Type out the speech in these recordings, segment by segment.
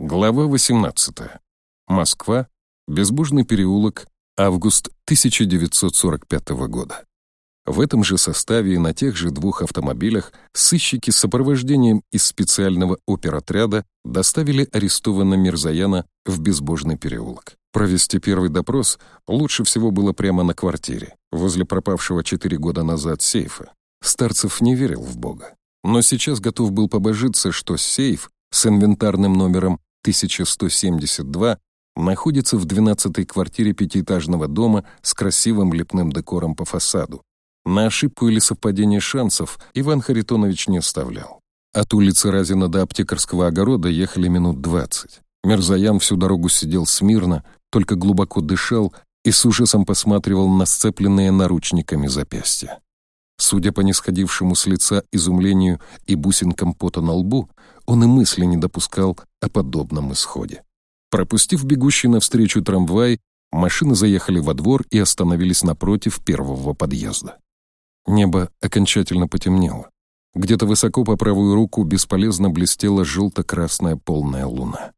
Глава 18. Москва. Безбожный переулок. Август 1945 года. В этом же составе и на тех же двух автомобилях сыщики с сопровождением из специального оперотряда доставили арестованного Мирзаяна в Безбожный переулок. Провести первый допрос лучше всего было прямо на квартире, возле пропавшего четыре года назад сейфа. Старцев не верил в Бога, но сейчас готов был побожиться, что сейф с инвентарным номером 1172 находится в 12-й квартире пятиэтажного дома с красивым лепным декором по фасаду. На ошибку или совпадение шансов Иван Харитонович не оставлял. От улицы Разина до аптекарского огорода ехали минут двадцать. Мерзаян всю дорогу сидел смирно, только глубоко дышал и с ужасом посматривал на сцепленные наручниками запястья. Судя по нисходившему с лица изумлению и бусинкам пота на лбу, он и мысли не допускал о подобном исходе. Пропустив бегущий навстречу трамвай, машины заехали во двор и остановились напротив первого подъезда. Небо окончательно потемнело. Где-то высоко по правую руку бесполезно блестела желто-красная полная луна.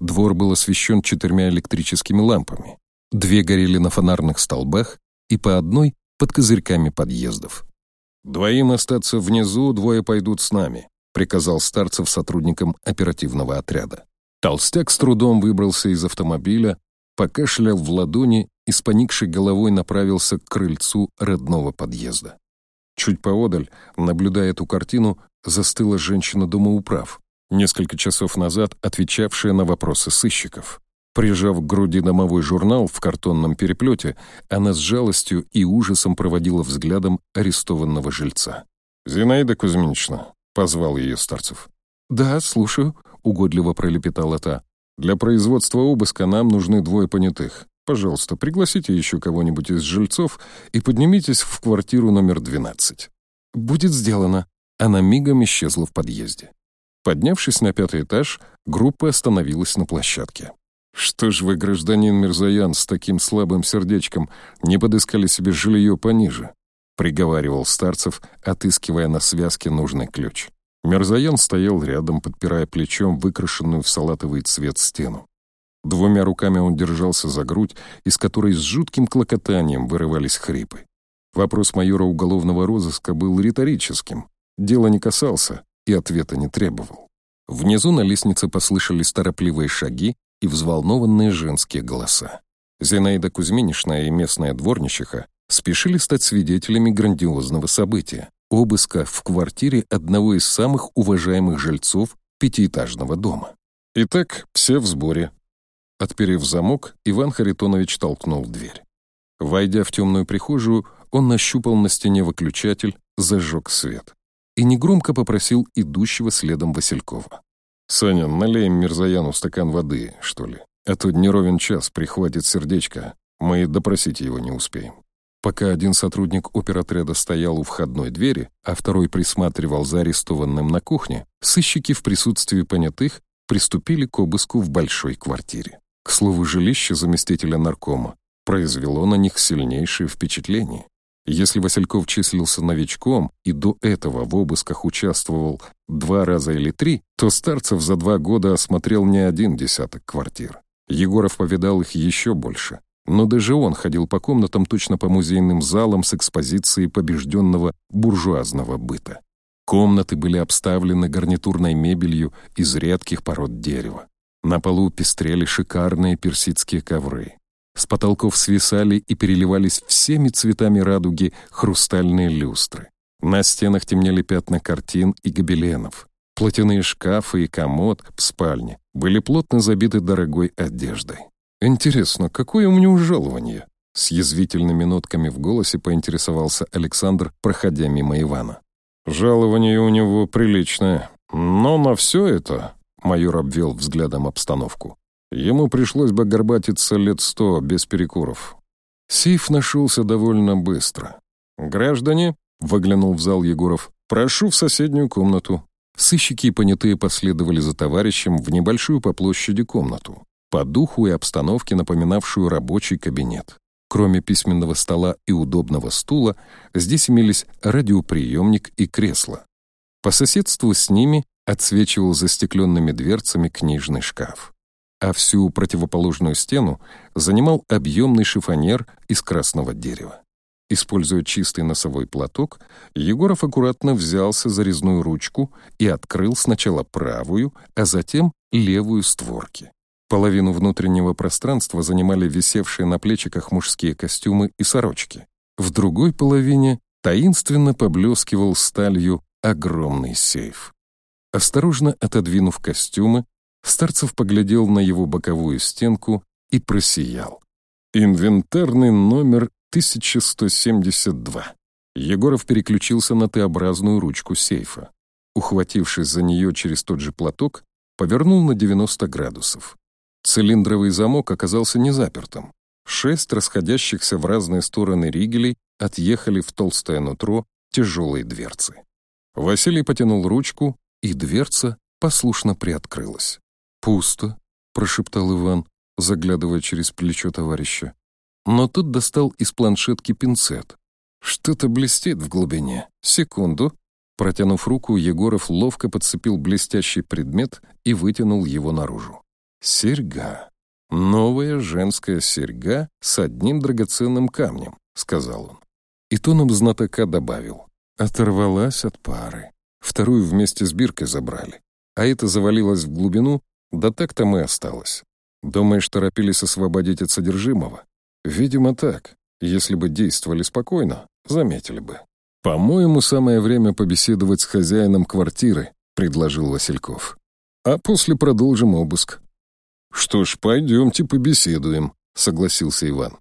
Двор был освещен четырьмя электрическими лампами. Две горели на фонарных столбах и по одной под козырьками подъездов. «Двоим остаться внизу, двое пойдут с нами», приказал Старцев сотрудникам оперативного отряда. Толстяк с трудом выбрался из автомобиля, покашлял в ладони и с поникшей головой направился к крыльцу родного подъезда. Чуть поодаль, наблюдая эту картину, застыла женщина-домоуправ, несколько часов назад отвечавшая на вопросы сыщиков. Прижав к груди домовой журнал в картонном переплете, она с жалостью и ужасом проводила взглядом арестованного жильца. «Зинаида Кузьминична», — позвал ее Старцев. «Да, слушаю», — угодливо пролепетала та. «Для производства обыска нам нужны двое понятых. Пожалуйста, пригласите еще кого-нибудь из жильцов и поднимитесь в квартиру номер 12». «Будет сделано». Она мигом исчезла в подъезде. Поднявшись на пятый этаж, группа остановилась на площадке. «Что ж вы, гражданин Мирзаян, с таким слабым сердечком не подыскали себе жилье пониже?» — приговаривал Старцев, отыскивая на связке нужный ключ. Мирзаян стоял рядом, подпирая плечом выкрашенную в салатовый цвет стену. Двумя руками он держался за грудь, из которой с жутким клокотанием вырывались хрипы. Вопрос майора уголовного розыска был риторическим. Дело не касался и ответа не требовал. Внизу на лестнице послышались торопливые шаги и взволнованные женские голоса. Зинаида Кузьминишна и местная дворничиха спешили стать свидетелями грандиозного события — обыска в квартире одного из самых уважаемых жильцов пятиэтажного дома. Итак, все в сборе. Отперев замок, Иван Харитонович толкнул дверь. Войдя в темную прихожую, он нащупал на стене выключатель, зажег свет и негромко попросил идущего следом Василькова. «Саня, налеем Мирзаяну стакан воды, что ли, а то не ровен час прихватит сердечко, мы допросить его не успеем». Пока один сотрудник оперотряда стоял у входной двери, а второй присматривал за арестованным на кухне, сыщики в присутствии понятых приступили к обыску в большой квартире. К слову, жилище заместителя наркома произвело на них сильнейшее впечатление. Если Васильков числился новичком и до этого в обысках участвовал два раза или три, то Старцев за два года осмотрел не один десяток квартир. Егоров повидал их еще больше. Но даже он ходил по комнатам точно по музейным залам с экспозицией побежденного буржуазного быта. Комнаты были обставлены гарнитурной мебелью из редких пород дерева. На полу пестрели шикарные персидские ковры. С потолков свисали и переливались всеми цветами радуги хрустальные люстры. На стенах темнели пятна картин и гобеленов. Платяные шкафы и комод в спальне были плотно забиты дорогой одеждой. «Интересно, какое у него жалование?» С язвительными нотками в голосе поинтересовался Александр, проходя мимо Ивана. «Жалование у него приличное, но на все это...» Майор обвел взглядом обстановку. Ему пришлось бы горбатиться лет сто без перекуров. Сейф нашелся довольно быстро. «Граждане», — выглянул в зал Егоров, — «прошу в соседнюю комнату». Сыщики и понятые последовали за товарищем в небольшую по площади комнату, по духу и обстановке напоминавшую рабочий кабинет. Кроме письменного стола и удобного стула, здесь имелись радиоприемник и кресло. По соседству с ними отсвечивал застекленными дверцами книжный шкаф. А всю противоположную стену занимал объемный шифонер из красного дерева. Используя чистый носовой платок, Егоров аккуратно взялся за резную ручку и открыл сначала правую, а затем левую створки. Половину внутреннего пространства занимали висевшие на плечиках мужские костюмы и сорочки. В другой половине таинственно поблескивал сталью огромный сейф. Осторожно отодвинув костюмы, Старцев поглядел на его боковую стенку и просиял. Инвентарный номер 1172. Егоров переключился на Т-образную ручку сейфа. Ухватившись за нее через тот же платок, повернул на 90 градусов. Цилиндровый замок оказался незапертым. Шесть расходящихся в разные стороны ригелей отъехали в толстое нутро тяжелой дверцы. Василий потянул ручку, и дверца послушно приоткрылась. «Пусто», — прошептал Иван, заглядывая через плечо товарища но тут достал из планшетки пинцет. Что-то блестит в глубине. Секунду. Протянув руку, Егоров ловко подцепил блестящий предмет и вытянул его наружу. Серьга. Новая женская серьга с одним драгоценным камнем, сказал он. И тоном знатока добавил. Оторвалась от пары. Вторую вместе с биркой забрали. А это завалилось в глубину, да так там и осталось. Думаешь, торопились освободить от содержимого? Видимо, так. Если бы действовали спокойно, заметили бы. «По-моему, самое время побеседовать с хозяином квартиры», — предложил Васильков. «А после продолжим обыск». «Что ж, пойдемте побеседуем», — согласился Иван.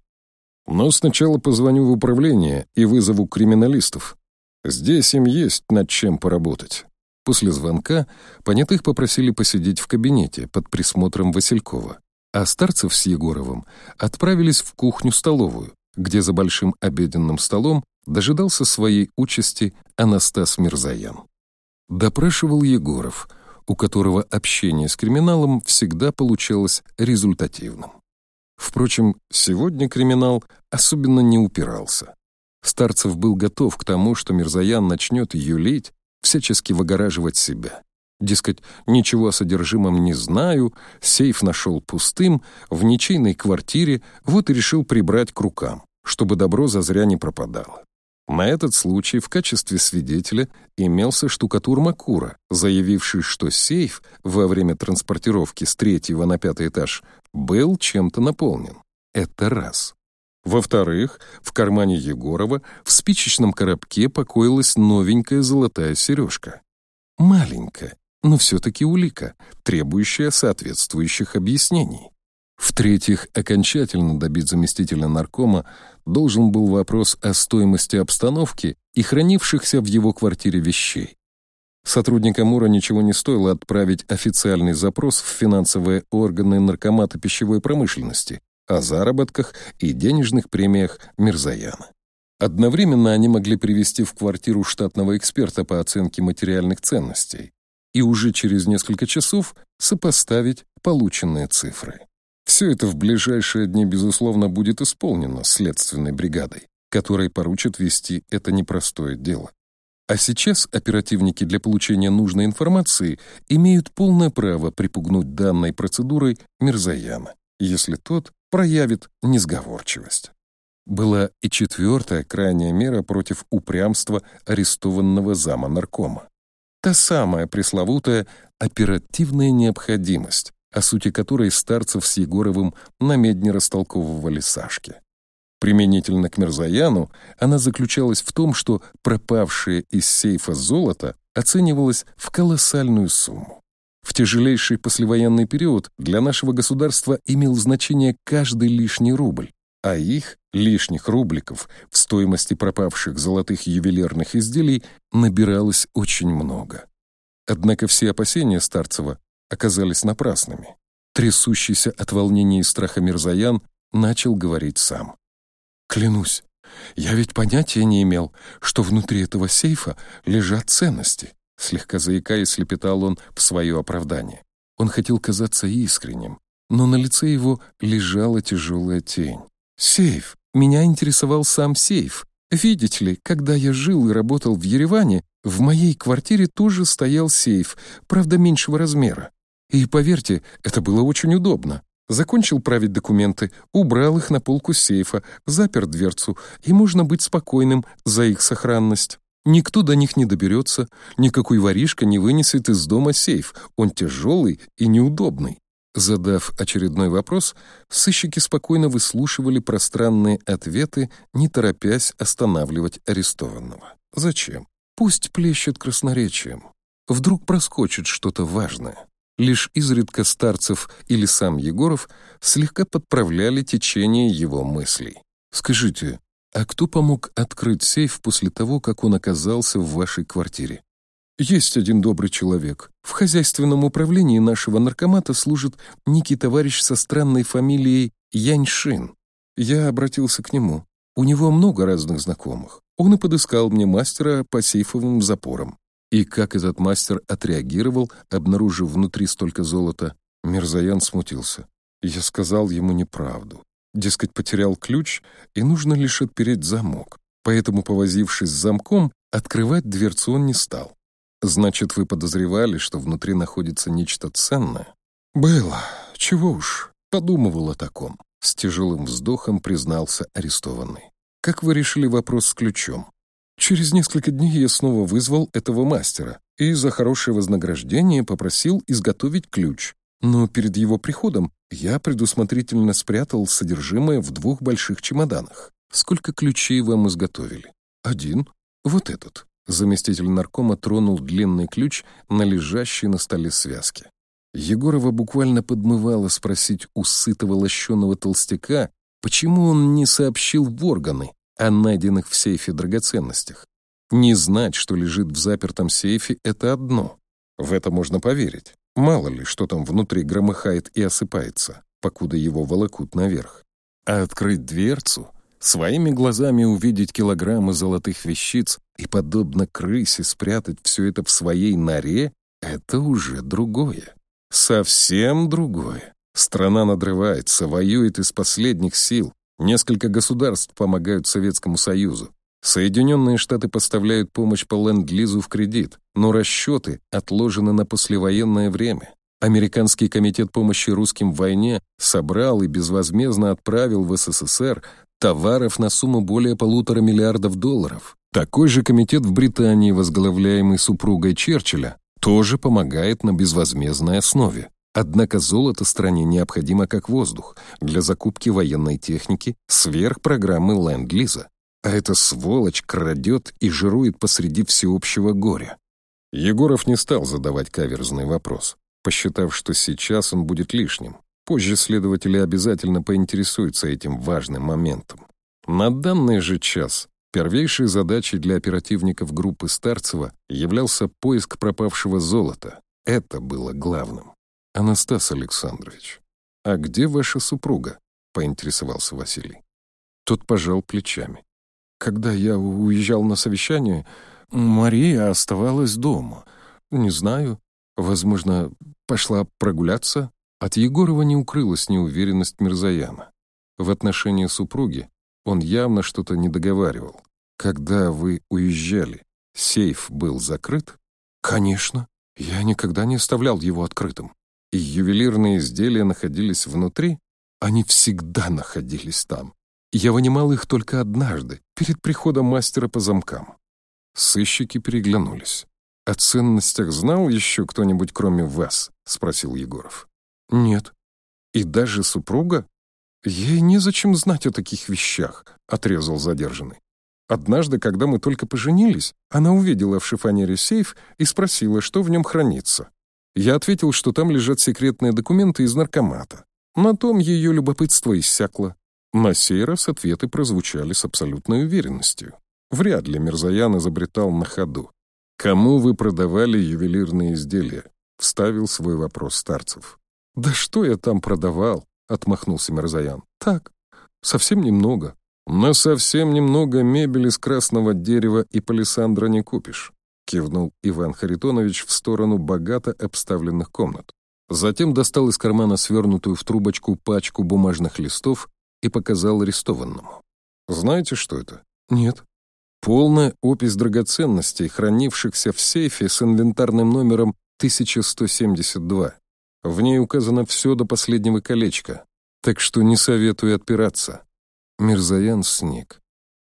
«Но сначала позвоню в управление и вызову криминалистов. Здесь им есть над чем поработать». После звонка понятых попросили посидеть в кабинете под присмотром Василькова а Старцев с Егоровым отправились в кухню-столовую, где за большим обеденным столом дожидался своей участи Анастас Мирзаян. Допрашивал Егоров, у которого общение с криминалом всегда получалось результативным. Впрочем, сегодня криминал особенно не упирался. Старцев был готов к тому, что Мирзаян начнет юлить, всячески выгораживать себя. Дескать, ничего о содержимом не знаю, сейф нашел пустым, в ничейной квартире, вот и решил прибрать к рукам, чтобы добро зазря не пропадало. На этот случай в качестве свидетеля имелся штукатур Макура, заявивший, что сейф во время транспортировки с третьего на пятый этаж был чем-то наполнен. Это раз. Во-вторых, в кармане Егорова в спичечном коробке покоилась новенькая золотая сережка. Маленькая, но все-таки улика, требующая соответствующих объяснений. В-третьих, окончательно добить заместителя наркома должен был вопрос о стоимости обстановки и хранившихся в его квартире вещей. Сотрудникам МУРа ничего не стоило отправить официальный запрос в финансовые органы наркомата пищевой промышленности о заработках и денежных премиях Мирзаяна. Одновременно они могли привести в квартиру штатного эксперта по оценке материальных ценностей и уже через несколько часов сопоставить полученные цифры. Все это в ближайшие дни, безусловно, будет исполнено следственной бригадой, которой поручат вести это непростое дело. А сейчас оперативники для получения нужной информации имеют полное право припугнуть данной процедурой Мирзаяна, если тот проявит несговорчивость. Была и четвертая крайняя мера против упрямства арестованного зама наркома. Та самая пресловутая оперативная необходимость, о сути которой Старцев с Егоровым на медне растолковывали Сашке. Применительно к Мерзаяну она заключалась в том, что пропавшее из сейфа золото оценивалось в колоссальную сумму. В тяжелейший послевоенный период для нашего государства имел значение каждый лишний рубль, а их, лишних рубликов, в стоимости пропавших золотых ювелирных изделий набиралось очень много. Однако все опасения Старцева оказались напрасными. Трясущийся от волнения и страха Мирзаян начал говорить сам. «Клянусь, я ведь понятия не имел, что внутри этого сейфа лежат ценности», слегка заикаясь, лепетал он в свое оправдание. Он хотел казаться искренним, но на лице его лежала тяжелая тень. Сейф. Меня интересовал сам сейф. Видите ли, когда я жил и работал в Ереване, В моей квартире тоже стоял сейф, правда, меньшего размера. И, поверьте, это было очень удобно. Закончил править документы, убрал их на полку сейфа, запер дверцу, и можно быть спокойным за их сохранность. Никто до них не доберется, никакой воришка не вынесет из дома сейф, он тяжелый и неудобный. Задав очередной вопрос, сыщики спокойно выслушивали пространные ответы, не торопясь останавливать арестованного. Зачем? Пусть плещет красноречием. Вдруг проскочит что-то важное. Лишь изредка Старцев или сам Егоров слегка подправляли течение его мыслей. «Скажите, а кто помог открыть сейф после того, как он оказался в вашей квартире?» «Есть один добрый человек. В хозяйственном управлении нашего наркомата служит некий товарищ со странной фамилией Яньшин. Я обратился к нему. У него много разных знакомых. Он и подыскал мне мастера по сейфовым запорам. И как этот мастер отреагировал, обнаружив внутри столько золота, Мирзаян смутился. Я сказал ему неправду. Дескать, потерял ключ, и нужно лишь отпереть замок. Поэтому, повозившись с замком, открывать дверцу он не стал. Значит, вы подозревали, что внутри находится нечто ценное? Было. Чего уж. Подумывал о таком. С тяжелым вздохом признался арестованный. Как вы решили вопрос с ключом? Через несколько дней я снова вызвал этого мастера и за хорошее вознаграждение попросил изготовить ключ. Но перед его приходом я предусмотрительно спрятал содержимое в двух больших чемоданах. Сколько ключей вам изготовили? Один. Вот этот. Заместитель наркома тронул длинный ключ на лежащей на столе связке. Егорова буквально подмывала спросить у сытого лощеного толстяка, почему он не сообщил в органы, о найденных в сейфе драгоценностях. Не знать, что лежит в запертом сейфе, это одно. В это можно поверить. Мало ли, что там внутри громыхает и осыпается, покуда его волокут наверх. А открыть дверцу, своими глазами увидеть килограммы золотых вещиц и, подобно крысе, спрятать все это в своей норе — это уже другое. Совсем другое. Страна надрывается, воюет из последних сил, Несколько государств помогают Советскому Союзу. Соединенные Штаты поставляют помощь по ленд-лизу в кредит, но расчеты отложены на послевоенное время. Американский комитет помощи русским в войне собрал и безвозмездно отправил в СССР товаров на сумму более полутора миллиардов долларов. Такой же комитет в Британии, возглавляемый супругой Черчилля, тоже помогает на безвозмездной основе. Однако золото стране необходимо как воздух для закупки военной техники сверх программы Ленд-Лиза. А эта сволочь крадет и жирует посреди всеобщего горя. Егоров не стал задавать каверзный вопрос, посчитав, что сейчас он будет лишним. Позже следователи обязательно поинтересуются этим важным моментом. На данный же час первейшей задачей для оперативников группы Старцева являлся поиск пропавшего золота. Это было главным. «Анастас Александрович, а где ваша супруга?» — поинтересовался Василий. Тот пожал плечами. «Когда я уезжал на совещание, Мария оставалась дома. Не знаю, возможно, пошла прогуляться?» От Егорова не укрылась неуверенность Мирзаяна. В отношении супруги он явно что-то не договаривал. «Когда вы уезжали, сейф был закрыт?» «Конечно. Я никогда не оставлял его открытым и ювелирные изделия находились внутри, они всегда находились там. Я вынимал их только однажды, перед приходом мастера по замкам. Сыщики переглянулись. «О ценностях знал еще кто-нибудь, кроме вас?» — спросил Егоров. «Нет». «И даже супруга?» «Ей незачем знать о таких вещах», — отрезал задержанный. Однажды, когда мы только поженились, она увидела в шифонере сейф и спросила, что в нем хранится. Я ответил, что там лежат секретные документы из наркомата. На том ее любопытство иссякло. На сей раз ответы прозвучали с абсолютной уверенностью. Вряд ли Мирзаян изобретал на ходу. «Кому вы продавали ювелирные изделия?» — вставил свой вопрос Старцев. «Да что я там продавал?» — отмахнулся Мирзаян. «Так, совсем немного. Но совсем немного мебели из красного дерева и палисандра не купишь. — кивнул Иван Харитонович в сторону богато обставленных комнат. Затем достал из кармана свернутую в трубочку пачку бумажных листов и показал арестованному. «Знаете, что это?» «Нет». Полная опись драгоценностей, хранившихся в сейфе с инвентарным номером 1172. В ней указано все до последнего колечка, так что не советую отпираться. Мирзаян сник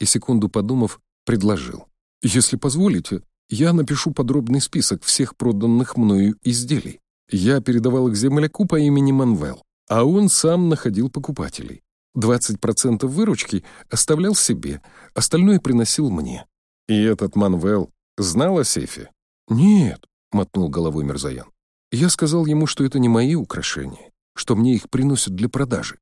и, секунду подумав, предложил. «Если позволите, я напишу подробный список всех проданных мною изделий. Я передавал их земляку по имени Манвел, а он сам находил покупателей. 20% выручки оставлял себе, остальное приносил мне. И этот Манвел знал о сейфе? Нет, мотнул головой Мирзаян. Я сказал ему, что это не мои украшения, что мне их приносят для продажи.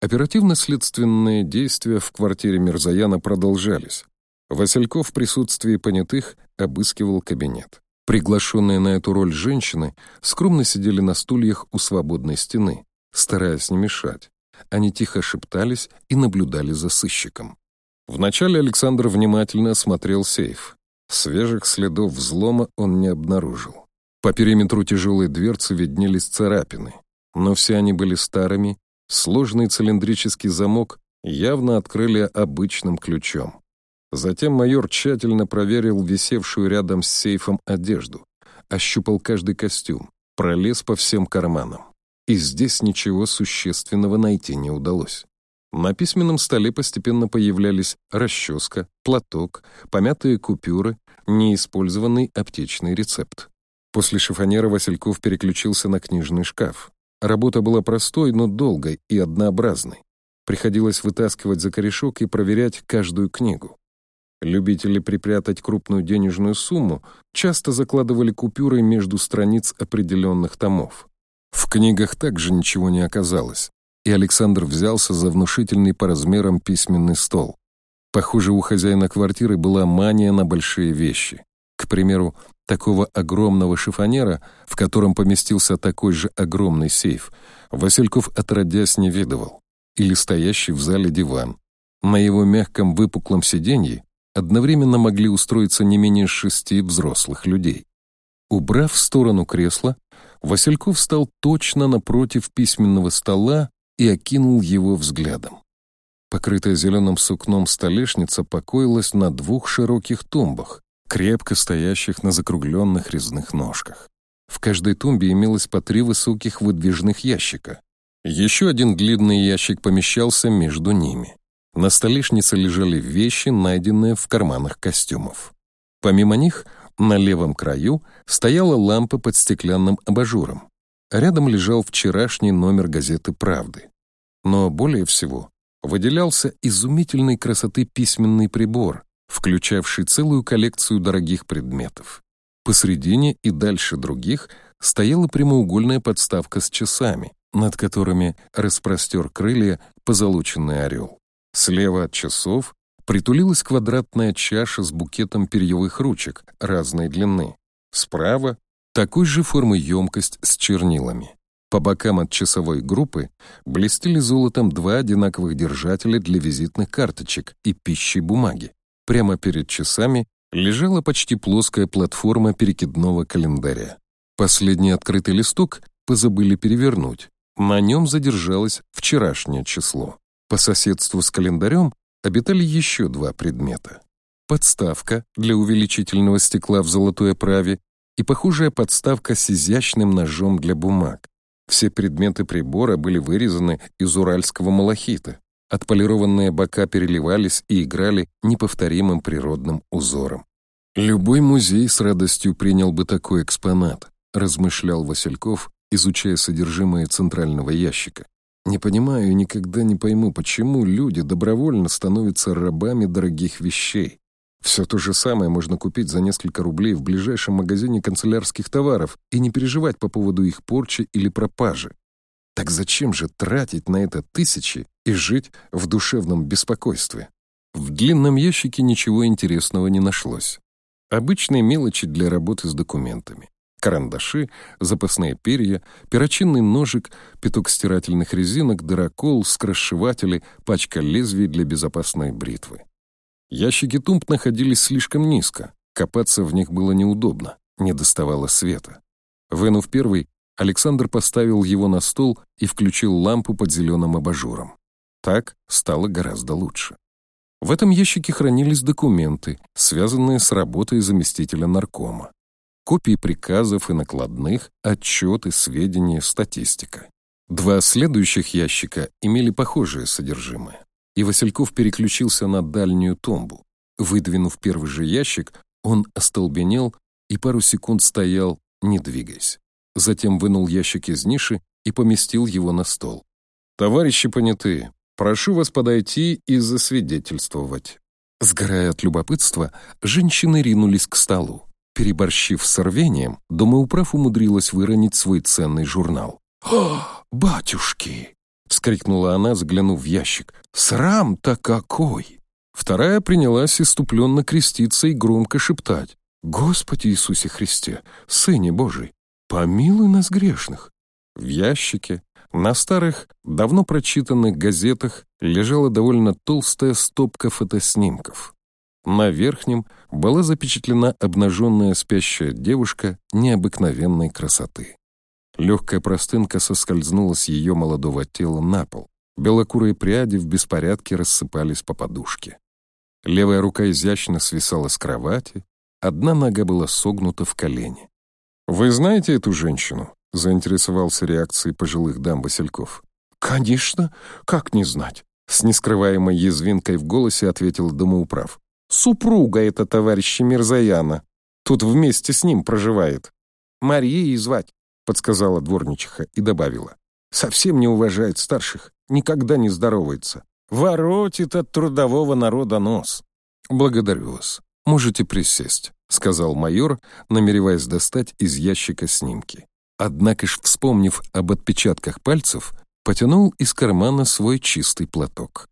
Оперативно-следственные действия в квартире Мирзаяна продолжались. Васильков в присутствии понятых обыскивал кабинет. Приглашенные на эту роль женщины скромно сидели на стульях у свободной стены, стараясь не мешать. Они тихо шептались и наблюдали за сыщиком. Вначале Александр внимательно осмотрел сейф. Свежих следов взлома он не обнаружил. По периметру тяжелой дверцы виднелись царапины, но все они были старыми, сложный цилиндрический замок явно открыли обычным ключом. Затем майор тщательно проверил висевшую рядом с сейфом одежду, ощупал каждый костюм, пролез по всем карманам. И здесь ничего существенного найти не удалось. На письменном столе постепенно появлялись расческа, платок, помятые купюры, неиспользованный аптечный рецепт. После шифонера Васильков переключился на книжный шкаф. Работа была простой, но долгой и однообразной. Приходилось вытаскивать за корешок и проверять каждую книгу. Любители припрятать крупную денежную сумму часто закладывали купюры между страниц определенных томов. В книгах также ничего не оказалось, и Александр взялся за внушительный по размерам письменный стол. Похоже, у хозяина квартиры была мания на большие вещи. К примеру, такого огромного шифонера, в котором поместился такой же огромный сейф, Васильков отродясь не видывал. Или стоящий в зале диван. На его мягком выпуклом сиденье одновременно могли устроиться не менее шести взрослых людей. Убрав в сторону кресла, Васильков встал точно напротив письменного стола и окинул его взглядом. Покрытая зеленым сукном столешница покоилась на двух широких тумбах, крепко стоящих на закругленных резных ножках. В каждой тумбе имелось по три высоких выдвижных ящика. Еще один длинный ящик помещался между ними. На столешнице лежали вещи, найденные в карманах костюмов. Помимо них, на левом краю стояла лампа под стеклянным абажуром. Рядом лежал вчерашний номер газеты «Правды». Но более всего выделялся изумительной красоты письменный прибор, включавший целую коллекцию дорогих предметов. Посредине и дальше других стояла прямоугольная подставка с часами, над которыми распростер крылья позолоченный орел. Слева от часов притулилась квадратная чаша с букетом перьевых ручек разной длины. Справа — такой же формы емкость с чернилами. По бокам от часовой группы блестели золотом два одинаковых держателя для визитных карточек и пищи бумаги. Прямо перед часами лежала почти плоская платформа перекидного календаря. Последний открытый листок позабыли перевернуть. На нем задержалось вчерашнее число. По соседству с календарем обитали еще два предмета. Подставка для увеличительного стекла в золотой оправе и похожая подставка с изящным ножом для бумаг. Все предметы прибора были вырезаны из уральского малахита. Отполированные бока переливались и играли неповторимым природным узором. «Любой музей с радостью принял бы такой экспонат», размышлял Васильков, изучая содержимое центрального ящика. Не понимаю и никогда не пойму, почему люди добровольно становятся рабами дорогих вещей. Все то же самое можно купить за несколько рублей в ближайшем магазине канцелярских товаров и не переживать по поводу их порчи или пропажи. Так зачем же тратить на это тысячи и жить в душевном беспокойстве? В длинном ящике ничего интересного не нашлось. Обычные мелочи для работы с документами карандаши, запасные перья, перочинный ножик, пяток стирательных резинок, дырокол, скрошеватели, пачка лезвий для безопасной бритвы. Ящики тумб находились слишком низко, копаться в них было неудобно, не доставало света. Вынув первый, Александр поставил его на стол и включил лампу под зеленым абажуром. Так стало гораздо лучше. В этом ящике хранились документы, связанные с работой заместителя наркома. Копии приказов и накладных, отчеты, сведения, статистика. Два следующих ящика имели похожее содержимое, и Васильков переключился на дальнюю томбу. Выдвинув первый же ящик, он остолбенел и пару секунд стоял, не двигаясь. Затем вынул ящик из ниши и поместил его на стол. «Товарищи понятые, прошу вас подойти и засвидетельствовать». Сгорая от любопытства, женщины ринулись к столу. Переборщив с рвением, домоуправ умудрилась выронить свой ценный журнал. «О, батюшки!» — вскрикнула она, заглянув в ящик. «Срам-то какой!» Вторая принялась иступленно креститься и громко шептать. «Господи Иисусе Христе, Сыне Божий, помилуй нас грешных!» В ящике, на старых, давно прочитанных газетах лежала довольно толстая стопка фотоснимков. На верхнем была запечатлена обнаженная спящая девушка необыкновенной красоты. Легкая простынка соскользнула с ее молодого тела на пол. Белокурые пряди в беспорядке рассыпались по подушке. Левая рука изящно свисала с кровати, одна нога была согнута в колени. «Вы знаете эту женщину?» — заинтересовался реакцией пожилых дам Васильков. «Конечно, как не знать?» — с нескрываемой язвинкой в голосе ответил домоуправ. «Супруга это товарища Мирзаяна. Тут вместе с ним проживает. Марией звать», — подсказала дворничиха и добавила. «Совсем не уважает старших, никогда не здоровается. Воротит от трудового народа нос». «Благодарю вас. Можете присесть», — сказал майор, намереваясь достать из ящика снимки. Однако ж, вспомнив об отпечатках пальцев, потянул из кармана свой чистый платок.